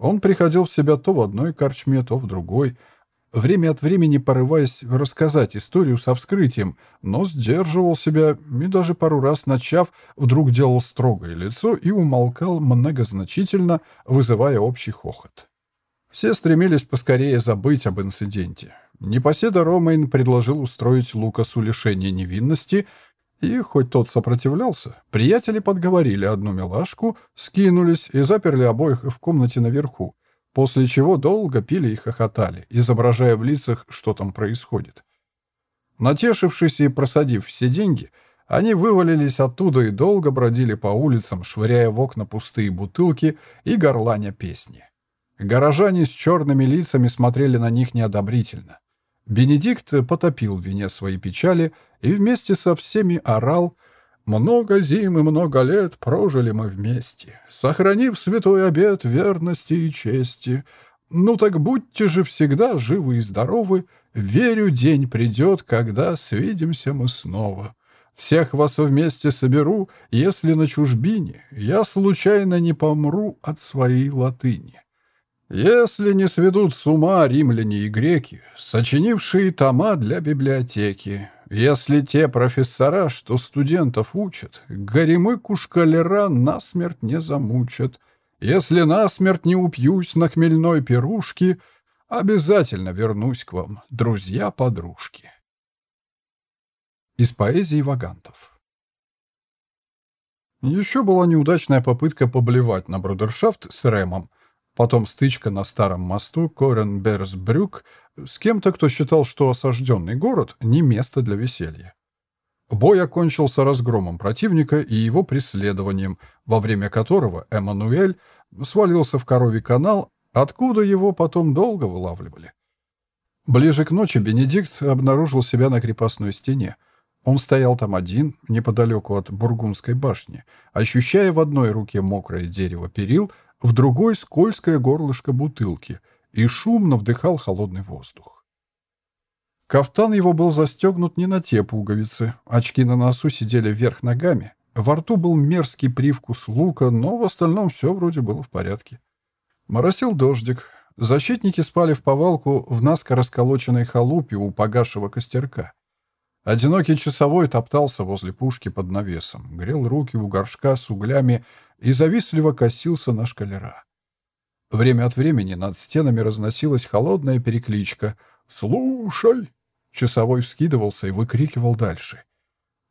Он приходил в себя то в одной корчме, то в другой, время от времени порываясь рассказать историю со вскрытием, но сдерживал себя и даже пару раз начав, вдруг делал строгое лицо и умолкал многозначительно, вызывая общий хохот. Все стремились поскорее забыть об инциденте. Непоседа Ромейн предложил устроить Лукасу лишение невинности — и хоть тот сопротивлялся, приятели подговорили одну милашку, скинулись и заперли обоих в комнате наверху, после чего долго пили и хохотали, изображая в лицах, что там происходит. Натешившись и просадив все деньги, они вывалились оттуда и долго бродили по улицам, швыряя в окна пустые бутылки и горланя песни. Горожане с черными лицами смотрели на них неодобрительно. Бенедикт потопил в вине свои печали и вместе со всеми орал «Много зим и много лет прожили мы вместе, сохранив святой обет верности и чести. Ну так будьте же всегда живы и здоровы, верю, день придет, когда свидимся мы снова». Всех вас вместе соберу, если на чужбине я случайно не помру от своей латыни. Если не сведут с ума римляне и греки, сочинившие тома для библиотеки, если те профессора, что студентов учат, горемыку шкалера насмерть не замучат, если насмерть не упьюсь на хмельной пирушке, обязательно вернусь к вам, друзья-подружки. Из поэзии Вагантов. Еще была неудачная попытка поблевать на брудершафт с Рэмом, Потом стычка на старом мосту Коренберсбрюк с кем-то, кто считал, что осажденный город — не место для веселья. Бой окончился разгромом противника и его преследованием, во время которого Эммануэль свалился в коровий канал, откуда его потом долго вылавливали. Ближе к ночи Бенедикт обнаружил себя на крепостной стене. Он стоял там один, неподалеку от Бургундской башни, ощущая в одной руке мокрое дерево перил, в другой — скользкое горлышко бутылки, и шумно вдыхал холодный воздух. Кафтан его был застегнут не на те пуговицы, очки на носу сидели вверх ногами, во рту был мерзкий привкус лука, но в остальном все вроде было в порядке. Моросил дождик. Защитники спали в повалку в наскоро расколоченной халупе у погасшего костерка. Одинокий часовой топтался возле пушки под навесом, грел руки у горшка с углями и завистливо косился на шкалера. Время от времени над стенами разносилась холодная перекличка «Слушай!». Часовой вскидывался и выкрикивал дальше.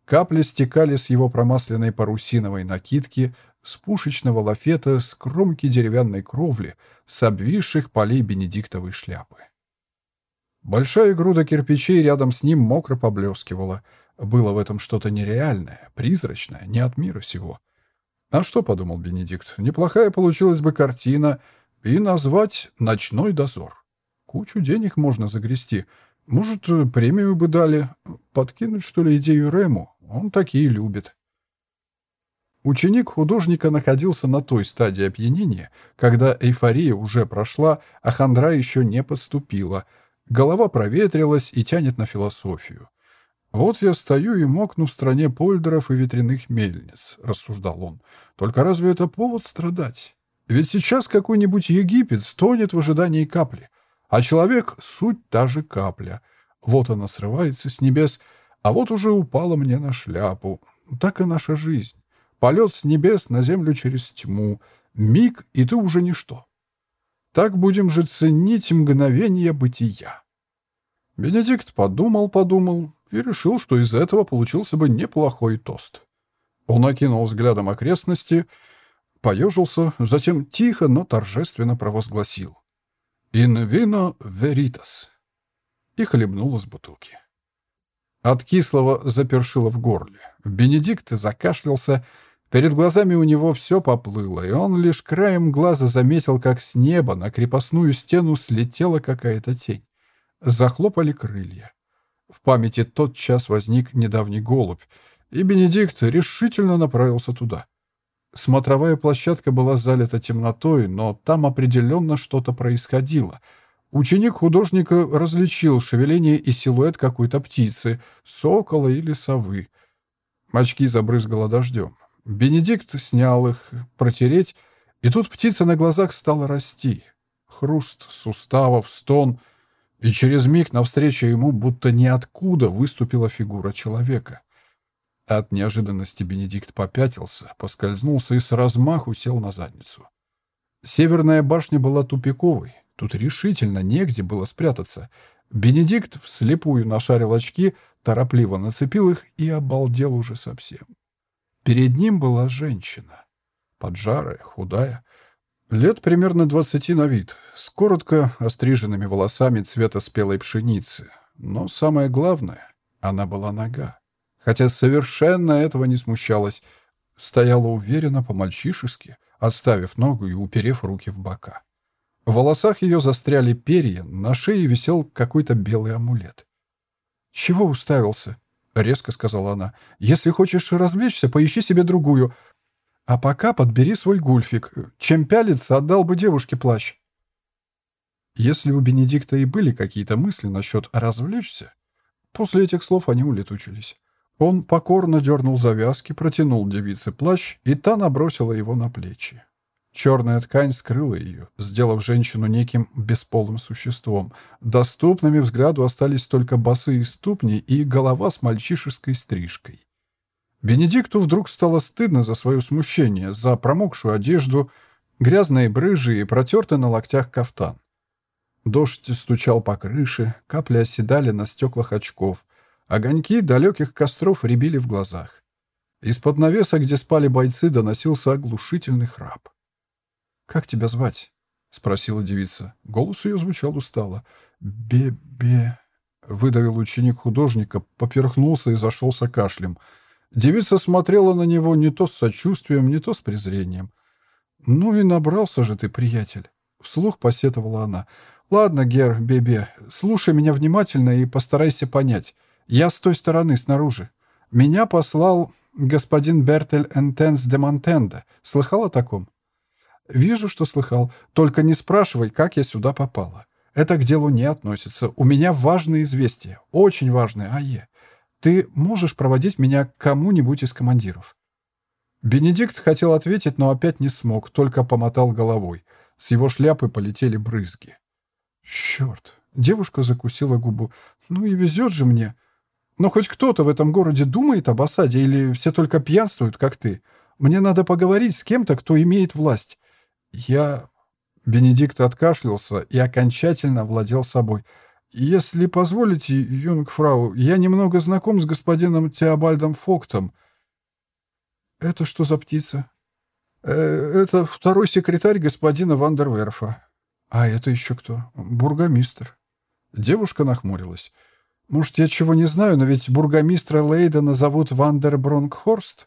Капли стекали с его промасленной парусиновой накидки, с пушечного лафета, с кромки деревянной кровли, с обвисших полей бенедиктовой шляпы. Большая груда кирпичей рядом с ним мокро поблескивала. Было в этом что-то нереальное, призрачное, не от мира сего. А что, подумал Бенедикт, неплохая получилась бы картина и назвать «Ночной дозор». Кучу денег можно загрести. Может, премию бы дали. Подкинуть, что ли, идею Рэму? Он такие любит. Ученик художника находился на той стадии опьянения, когда эйфория уже прошла, а хандра еще не подступила. Голова проветрилась и тянет на философию. «Вот я стою и мокну в стране польдеров и ветряных мельниц», — рассуждал он. «Только разве это повод страдать? Ведь сейчас какой-нибудь Египет стонет в ожидании капли, а человек — суть та же капля. Вот она срывается с небес, а вот уже упала мне на шляпу. Так и наша жизнь. Полет с небес на землю через тьму. Миг, и ты уже ничто. Так будем же ценить мгновение бытия». Бенедикт подумал-подумал и решил, что из этого получился бы неплохой тост. Он окинул взглядом окрестности, поежился, затем тихо, но торжественно провозгласил «In vino veritas» и хлебнул из бутылки. От кислого запершило в горле. Бенедикт закашлялся, перед глазами у него все поплыло, и он лишь краем глаза заметил, как с неба на крепостную стену слетела какая-то тень. Захлопали крылья. В памяти тот час возник недавний голубь, и Бенедикт решительно направился туда. Смотровая площадка была залита темнотой, но там определенно что-то происходило. Ученик художника различил шевеление и силуэт какой-то птицы, сокола или совы. Очки забрызгало дождем. Бенедикт снял их, протереть, и тут птица на глазах стала расти. Хруст суставов, стон — и через миг навстречу ему будто ниоткуда выступила фигура человека. От неожиданности Бенедикт попятился, поскользнулся и с размаху сел на задницу. Северная башня была тупиковой, тут решительно негде было спрятаться. Бенедикт вслепую нашарил очки, торопливо нацепил их и обалдел уже совсем. Перед ним была женщина. Поджарая, худая, Лет примерно двадцати на вид, с коротко остриженными волосами цвета спелой пшеницы. Но самое главное, она была нога. Хотя совершенно этого не смущалась. Стояла уверенно по-мальчишески, отставив ногу и уперев руки в бока. В волосах ее застряли перья, на шее висел какой-то белый амулет. «Чего уставился?» — резко сказала она. «Если хочешь развлечься, поищи себе другую. А пока подбери свой гульфик. Чем пялиться, отдал бы девушке плащ. Если у Бенедикта и были какие-то мысли насчет развлечься, после этих слов они улетучились. Он покорно дернул завязки, протянул девице плащ, и та набросила его на плечи. Черная ткань скрыла ее, сделав женщину неким бесполым существом. Доступными взгляду остались только босые ступни и голова с мальчишеской стрижкой. Бенедикту вдруг стало стыдно за свое смущение, за промокшую одежду, грязные брыжи и протертый на локтях кафтан. Дождь стучал по крыше, капли оседали на стеклах очков, огоньки далеких костров рябили в глазах. Из-под навеса, где спали бойцы, доносился оглушительный храп. «Как тебя звать?» — спросила девица. Голос ее звучал устало. «Бе-бе...» — выдавил ученик художника, поперхнулся и зашелся кашлем — Девица смотрела на него не то с сочувствием, не то с презрением. «Ну и набрался же ты, приятель!» Вслух посетовала она. «Ладно, Гер, Бебе, слушай меня внимательно и постарайся понять. Я с той стороны, снаружи. Меня послал господин Бертель Энтенс де Монтенде. Слыхал о таком?» «Вижу, что слыхал. Только не спрашивай, как я сюда попала. Это к делу не относится. У меня важное известие. Очень важное, ае. Ты можешь проводить меня к кому-нибудь из командиров?» Бенедикт хотел ответить, но опять не смог, только помотал головой. С его шляпы полетели брызги. «Черт!» — девушка закусила губу. «Ну и везет же мне. Но хоть кто-то в этом городе думает об осаде или все только пьянствуют, как ты. Мне надо поговорить с кем-то, кто имеет власть. Я...» Бенедикт откашлялся и окончательно владел собой — «Если позволите, юнгфрау, я немного знаком с господином Теобальдом Фоктом». «Это что за птица?» э, «Это второй секретарь господина Вандерверфа». «А это еще кто?» «Бургомистр». Девушка нахмурилась. «Может, я чего не знаю, но ведь бургомистра Лейдена зовут Вандербронкхорст?»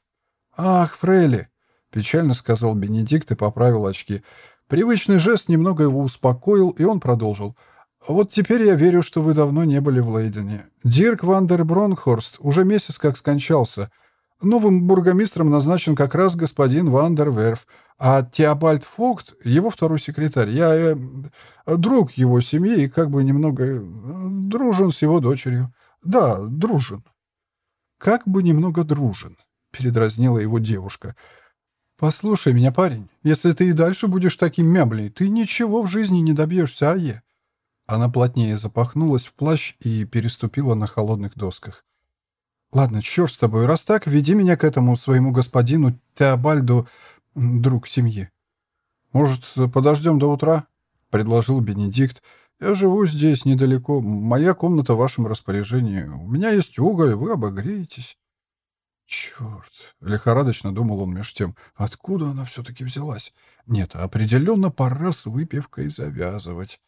«Ах, Фрейли!» — печально сказал Бенедикт и поправил очки. Привычный жест немного его успокоил, и он продолжил — вот теперь я верю, что вы давно не были в Лейдене. Дирк Вандер Бронхорст уже месяц как скончался. Новым бургомистром назначен как раз господин Вандерверф, а Теобальд Фогт — его второй секретарь. Я э, друг его семьи и как бы немного э, дружен с его дочерью. Да, дружен. Как бы немного дружен, — передразнила его девушка. «Послушай меня, парень, если ты и дальше будешь таким мяблей, ты ничего в жизни не добьешься, а я». Она плотнее запахнулась в плащ и переступила на холодных досках. «Ладно, черт с тобой, раз так, веди меня к этому своему господину Теобальду, друг семьи». «Может, подождем до утра?» — предложил Бенедикт. «Я живу здесь, недалеко. Моя комната в вашем распоряжении. У меня есть уголь, вы обогреетесь». «Черт!» — лихорадочно думал он меж тем. «Откуда она все-таки взялась? Нет, определенно пора с выпивкой завязывать».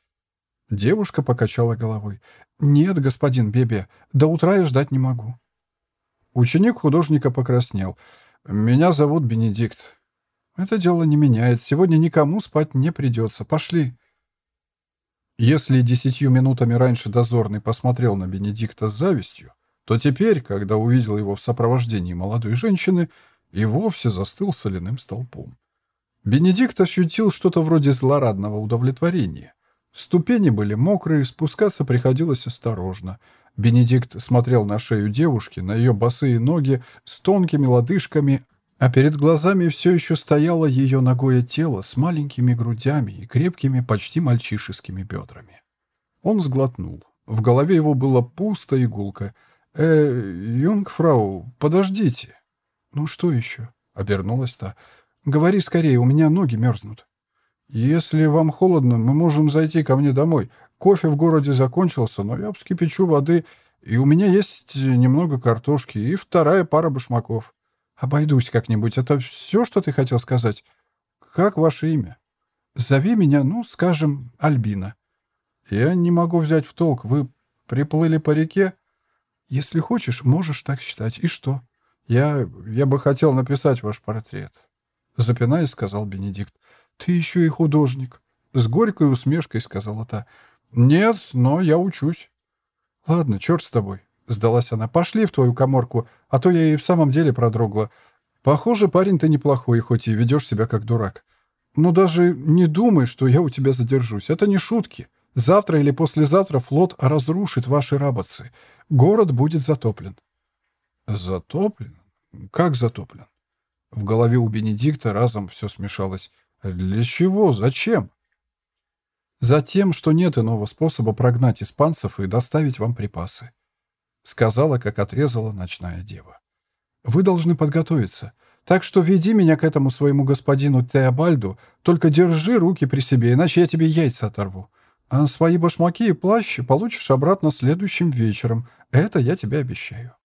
Девушка покачала головой. «Нет, господин Бебе, до утра я ждать не могу». Ученик художника покраснел. «Меня зовут Бенедикт». «Это дело не меняет. Сегодня никому спать не придется. Пошли». Если десятью минутами раньше дозорный посмотрел на Бенедикта с завистью, то теперь, когда увидел его в сопровождении молодой женщины, и вовсе застыл соляным столпом. Бенедикт ощутил что-то вроде злорадного удовлетворения. Ступени были мокрые, спускаться приходилось осторожно — Бенедикт смотрел на шею девушки, на ее босые ноги с тонкими лодыжками, а перед глазами все еще стояло ее ногое тело с маленькими грудями и крепкими, почти мальчишескими бедрами. Он сглотнул. В голове его было пусто и гулко. «Э, юнгфрау, подождите». «Ну что еще?» — обернулась та. «Говори скорее, у меня ноги мерзнут». «Если вам холодно, мы можем зайти ко мне домой. Кофе в городе закончился, но я вскипячу воды, и у меня есть немного картошки и вторая пара башмаков. Обойдусь как-нибудь. Это все, что ты хотел сказать? Как ваше имя? Зови меня, ну, скажем, Альбина. Я не могу взять в толк. Вы приплыли по реке? Если хочешь, можешь так считать. И что? Я, я бы хотел написать ваш портрет. Запинаясь, сказал Бенедикт. Ты еще и художник. С горькой усмешкой сказала та. «Нет, но я учусь». «Ладно, черт с тобой», — сдалась она. «Пошли в твою коморку, а то я и в самом деле продрогла. Похоже, парень ты неплохой, хоть и ведешь себя как дурак. Но даже не думай, что я у тебя задержусь. Это не шутки. Завтра или послезавтра флот разрушит ваши рабоцы. Город будет затоплен». «Затоплен? Как затоплен?» В голове у Бенедикта разом все смешалось. «Для чего? Зачем?» Затем, что нет иного способа прогнать испанцев и доставить вам припасы. Сказала, как отрезала ночная дева. Вы должны подготовиться. Так что веди меня к этому своему господину Теобальду, только держи руки при себе, иначе я тебе яйца оторву. А свои башмаки и плащ получишь обратно следующим вечером. Это я тебе обещаю.